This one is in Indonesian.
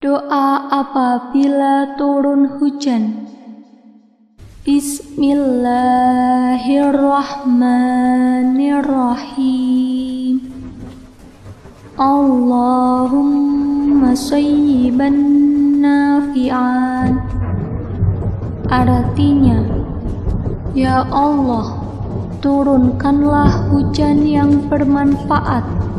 Doa apabila turun hujan. Bismillahirrahmanirrahim. Allahumma sayyiban nafi'an. Artinya, Ya Allah, turunkanlah hujan yang bermanfaat